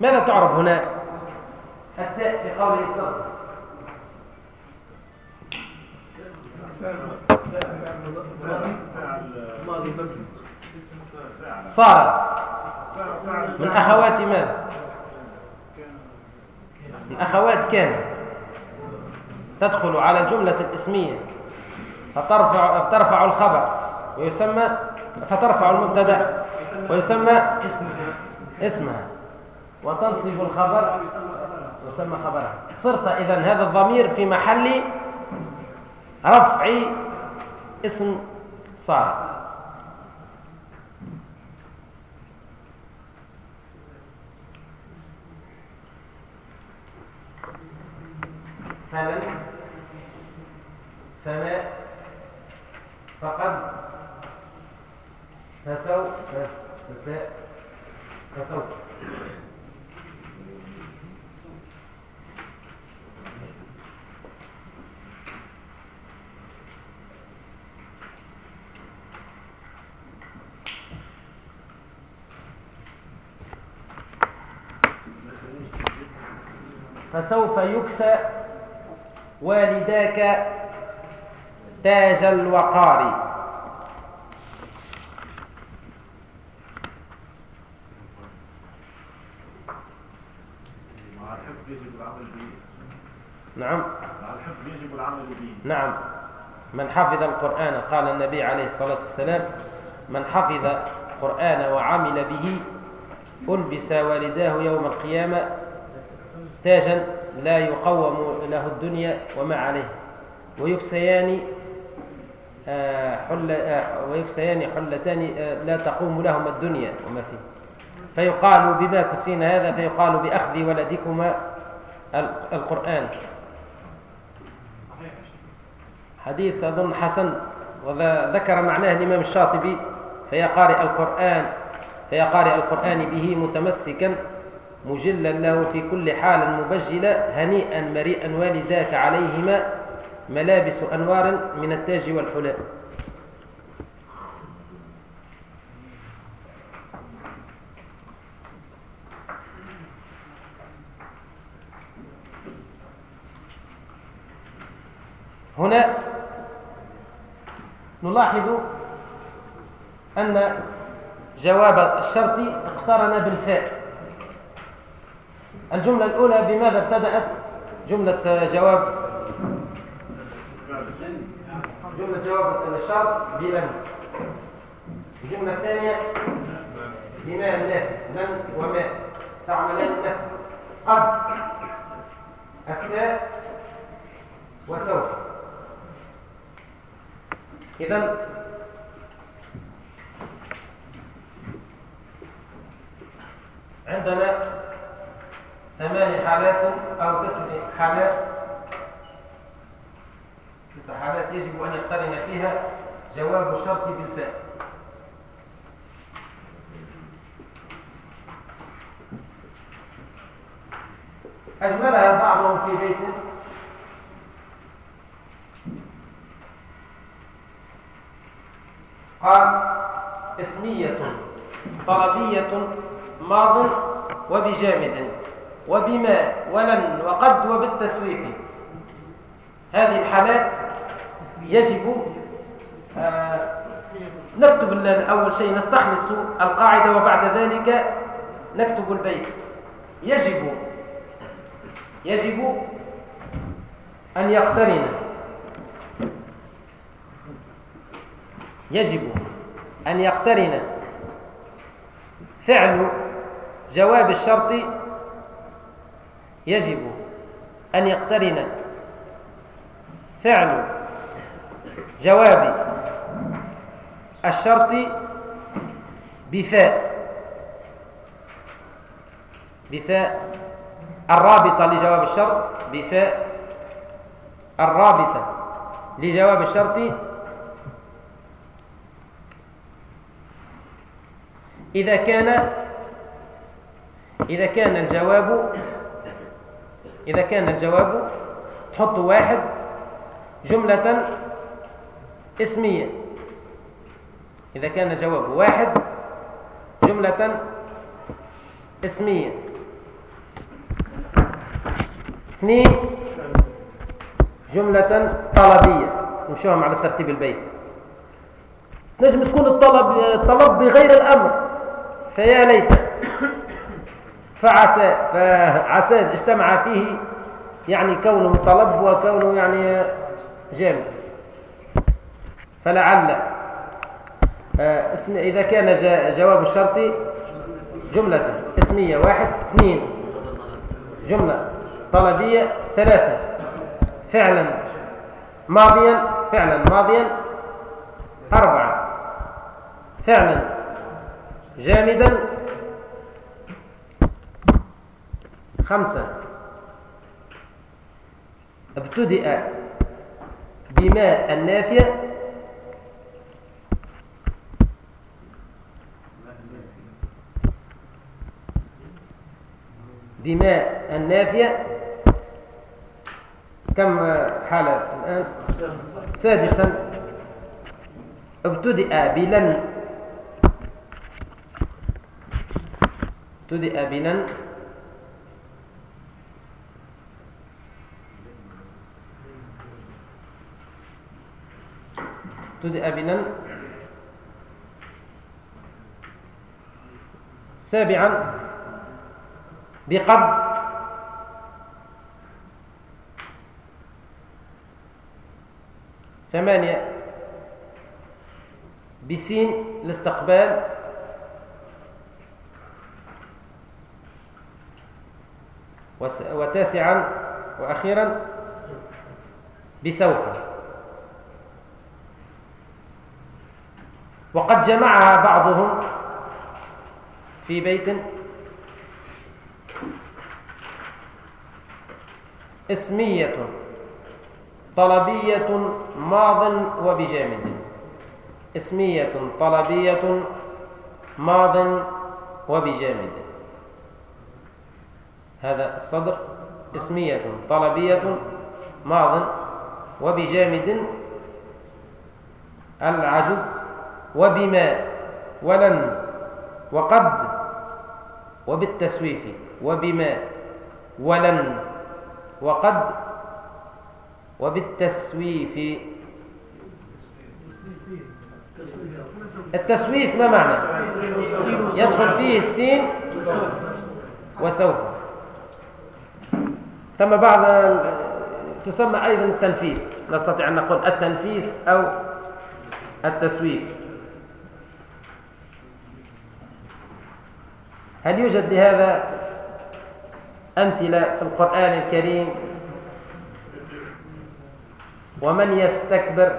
ماذا تعرف هنا؟ التاء في قوله مبني صار من أخوات ماذا؟ من أخوات كان. تدخل على الجملة الإسمية. فترفع فترفع الخبر. ويسمى فترفع المبتدأ. ويسمى اسمها. وتنصب الخبر. ويسمى خبرها. صرت إذا هذا الضمير في محل رفع اسم صار. فلن فما فقد فسو فس فساء فسوف. فسوف يكسى والداك تاج الوقار. مع الحفظ يجب العمل به. نعم. مع الحفظ يجب العمل به. نعم. من حفظ القرآن قال النبي عليه الصلاة والسلام من حفظ القرآن وعمل به ألبس والداه يوم القيامة تاجا لا يقوم له الدنيا وما عليه. ويكسيان حل ويكسيان حلتان آه، لا تقوم لهما الدنيا. وما فيه فيقال بما كسين هذا فيقال بأخذ ولدكما ال- القرآن. حديث أظن حسن وذكر معناه الإمام الشاطبي فيا قارئ القرآن فيا قارئ القرآن به متمسكا مجلا له في كل حال مبجلا هنيئا مريئا والداك عليهما ملابس أنوار من التاج والحلاء. هنا نلاحظ أن جواب الشرط اقترن بالفاء. الجملة الأولى بماذا ابتدأت؟ جملة جواب جملة جواب الشرط بلن الجملة الثانية بما لا لن وما تعملان له. قد الساء وسوف. إذا عندنا ثمان حالات أو تسع حالات تسع حالات يجب أن يقترن فيها جواب الشرط بالفاء. أجملها بعضهم في بيت. قال اسمية طلبية ماض وبجامد وبما ولن وقد وبالتسويف. هذه الحالات يجب آه نكتب أول شيء نستخلص القاعدة وبعد ذلك نكتب البيت. يجب يجب أن يقترن. يجب أن يقترن. فعل جواب الشرط. يجب أن يقترن. فعل جواب الشرط بفاء. بفاء. الرابطة لجواب الشرط بفاء. الرابطة لجواب الشرط. إذا كان إذا كان الجواب إذا كان الجواب تحط واحد جملة اسمية. إذا كان الجواب واحد جملة اسمية. اثنين جملة طلبية. نمشوهم على ترتيب البيت. نجم تكون الطلب الطلب بغير الأمر. فيا ليت. فعسى فعسى اجتمع فيه يعني كونه طلب وكونه يعني جامد فلعل. آه، اسم إذا كان جواب الشرط جملة اسمية واحد اثنين. جملة طلبية ثلاثة. فعلا ماضيا فعلا ماضيا أربعة. فعلا جامدا خمسة. ابتدأ بما النافية بما النافية. كم حالة الآن؟ سادسا. ابتدأ بلن. ابتدأ بلن. ابتدأ بلن. سابعا. بقد. ثمانية. بسين الاستقبال. وتاسعا. وأخيرا. بسوف. وقد جمعها بعضهم في بيت اسمية. طلبية ماض وبجامد. اسمية طلبية ماض وبجامد. هذا الصدر. اسمية طلبية ماض وبجامد. العجز وبما ولن وقد وبالتسويف وبما ولن وقد وبالتسويف. التسويف ما معنى؟ يدخل فيه السين وسوف. ثم بعض تسمى أيضا التنفيس. نستطيع أن نقول التنفيس أو التسويف. هل يوجد لهذا أمثلة في القرآن الكريم. ومن يستكبر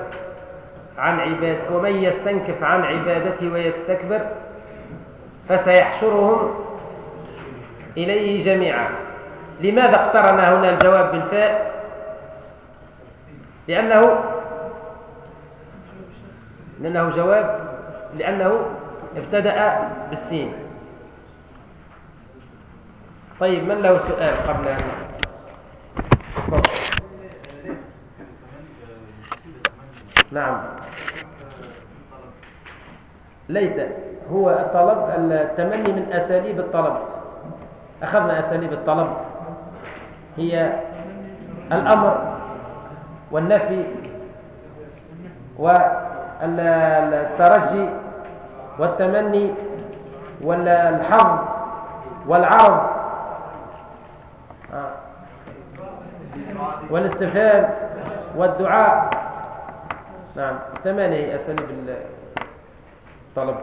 عن عباد ومن يستنكف عن عبادته ويستكبر فسيحشرهم إليه جميعا. لماذا اقترن هنا الجواب بالفاء؟ لأنه لأنه جواب لأنه ابتدأ بالسين. طيب من له سؤال قبل أن. نعم ليت هو الطلب التمني من أساليب الطلب أخذنا أساليب الطلب هي الأمر والنفي والترجي والتمني والحظ والعرض آه. والاستفهام والدعاء. نعم ثمانية أساليب الطلب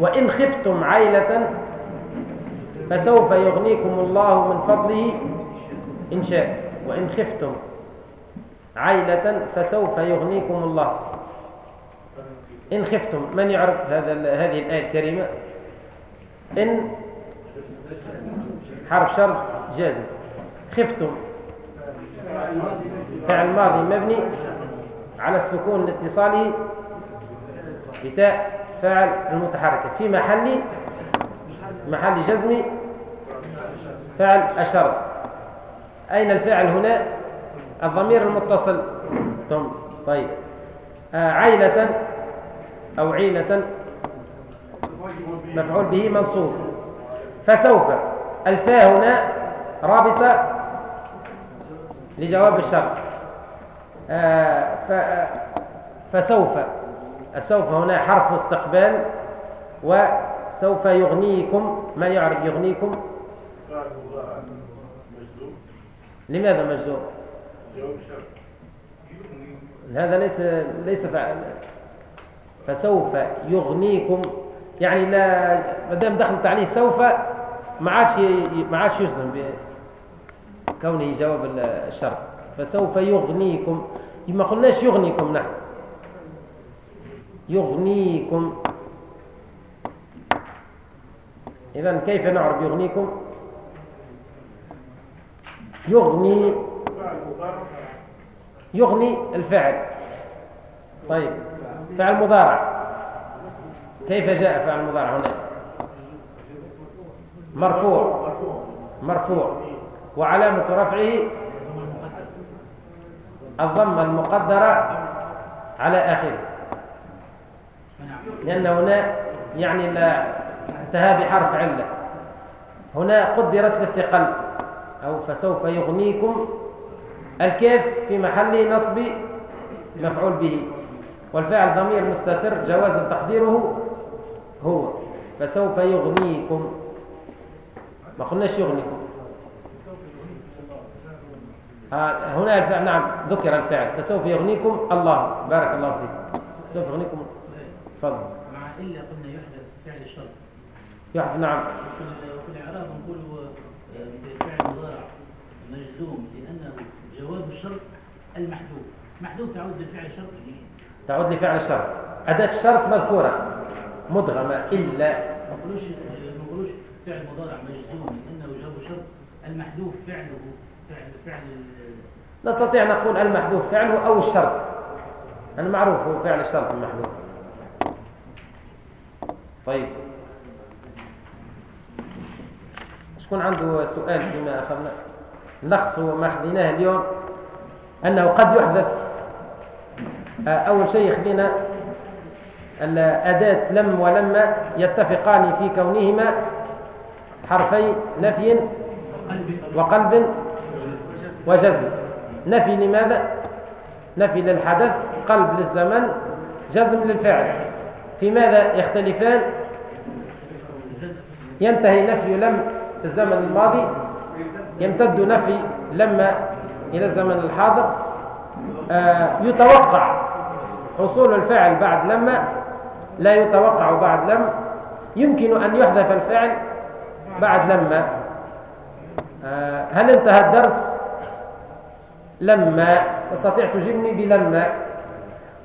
وإن خفتم عيلة فسوف يغنيكم الله من فضله إن شاء. وإن خفتم عيلة فسوف يغنيكم الله. إن خفتم من يعرف هذا هذه الآية الكريمة؟ إن حرف شرط جازم. خفتم. فعل ماضي مبني على السكون لاتصاله بتاء فاعل المتحركة. في محل محل جزم فعل الشرط أين الفاعل هنا؟ الضمير المتصل. تم. طيب. آه عيلة. أو عيلة مفعول به منصوب. فسوف الفاء هنا رابطة لجواب الشرط. آه فسوف السوف هنا حرف استقبال وسوف يغنيكم من يعرف يغنيكم؟ لماذا مجزوم؟ هذا ليس ليس فعل فسوف يغنيكم. يعني لا ما دام دخلت عليه سوف ما عادش ما عادش يجزم بكونه جواب الشرط فسوف يغنيكم. ما قلناش يغنيكم نحن. يغنيكم. إذا كيف نعرف يغنيكم؟ يغني. يغني الفعل طيب. فعل مضارع. كيف جاء فعل مضارع هنا؟ مرفوع. مرفوع. وعلامة رفعه الضمة المقدرة على آخره. لأن هنا يعني لا انتهى بحرف علة. هنا قدرت للثقل. أو فسوف يغنيكم الكاف في محل نصب مفعول به. والفاعل ضمير مستتر جواز تقديره هو. فسوف يغنيكم. ما قلناش يغنيكم. آه، هنا الفعل نعم ذكر الفعل. فسوف يغنيكم الله. بارك الله فيك. سوف يغنيكم. تفضل. مع إلا قلنا يحدث فعل الشرط. يحف نعم. وفي ال- وفي الإعراب نقول آه، فعل مضارع مجزوم لأنه جواب الشرط المحذوف. محذوف تعود للفعل الشرط تعود لفعل الشرط. أداة الشرط مذكورة. مدغمة إلا. ما نقولوش ما نقولوش فعل مضارع مجزوم لأنه جواب الشرط. المحذوف فعله فعل فعل نستطيع نقول المحذوف فعله أو الشرط. أنا معروف هو فعل الشرط المحذوف. طيب. شكون عنده سؤال فيما أخذنا؟ نلخص ما أخذناه اليوم. أنه قد يحذف أول شيء خلينا الأداة لم ولما يتفقان في كونهما حرفي نفي وقلب وجزم نفي لماذا؟ نفي للحدث قلب للزمن جزم للفعل في ماذا يختلفان؟ ينتهي نفي لم في الزمن الماضي يمتد نفي لما إلى الزمن الحاضر آه يتوقع حصول الفعل بعد لما لا يتوقع بعد لم يمكن أن يحذف الفعل بعد لما آه هل انتهى الدرس؟ لما تستطيع تجيبني بلما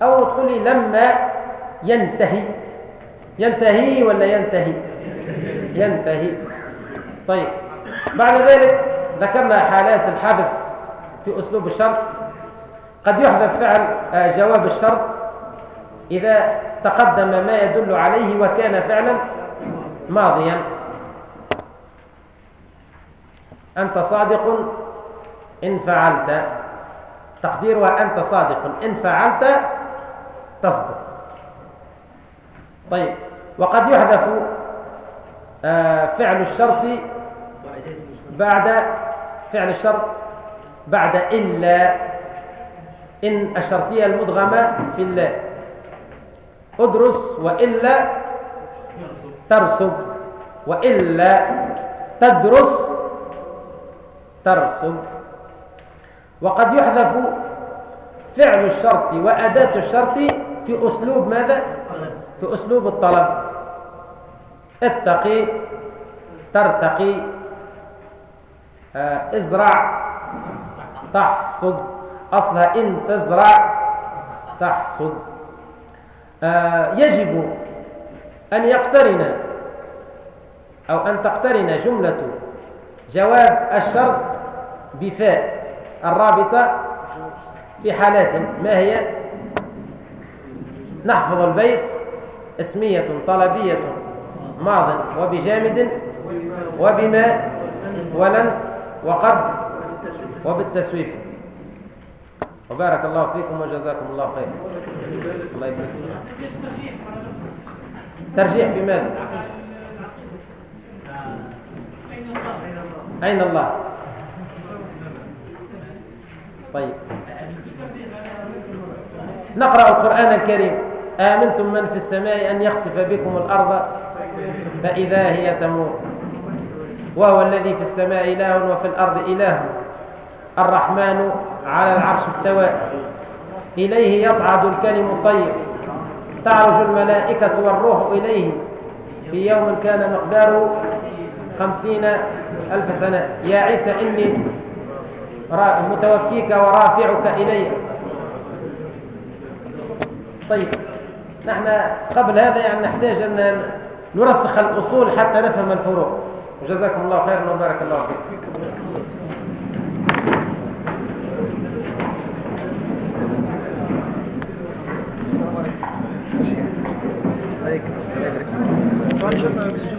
أو تقول لي لما ينتهي. ينتهي ولا ينتهي؟ ينتهي. طيب بعد ذلك ذكرنا حالات الحذف في أسلوب الشرط. قد يحذف فعل آه، جواب الشرط. إذا تقدم ما يدل عليه وكان فعلا ماضيا. أنت صادق؟ إن فعلت. تقديرها أنت صادق. إن فعلت تصدق. طيب وقد يحذف آه، فعل الشرط بعد فعل الشرط بعد إلا. إن الشرطية المدغمة في الله. ادرس وإلا ترسب. وإلا تدرس ترسب. وقد يحذف فعل الشرط وأداة الشرط في أسلوب ماذا؟ في أسلوب الطلب. اتقي ترتقي آه، ازرع تحصد. أصلها إن تزرع تحصد. يجب أن يقترن أو أن تقترن جملة جواب الشرط بفاء الرابطة في حالات ما هي؟ نحفظ البيت اسمية طلبية ماض وبجامد وبما ولن وقد وبالتسويف. وبارك الله فيكم وجزاكم الله خير. الله يكرمك. ترجيح في ماذا؟ أين الله؟ طيب. نقرأ القرآن الكريم. آمنتم من في السماء أن يخسف بكم الأرض فإذا هي تمور. وهو الذي في السماء إله وفي الأرض إله. الرحمن على العرش استوى. إليه يصعد الكلم الطيب. تعرج الملائكة والروح إليه. في يوم كان مقداره خمسين ألف سنة. يا عيسى إني متوفيك ورافعك إلي. طيب نحن قبل هذا يعني نحتاج أن نرسخ الأصول حتى نفهم الفروع وجزاكم الله خيرا وبارك الله فيكم عليكم الله يبارك فيك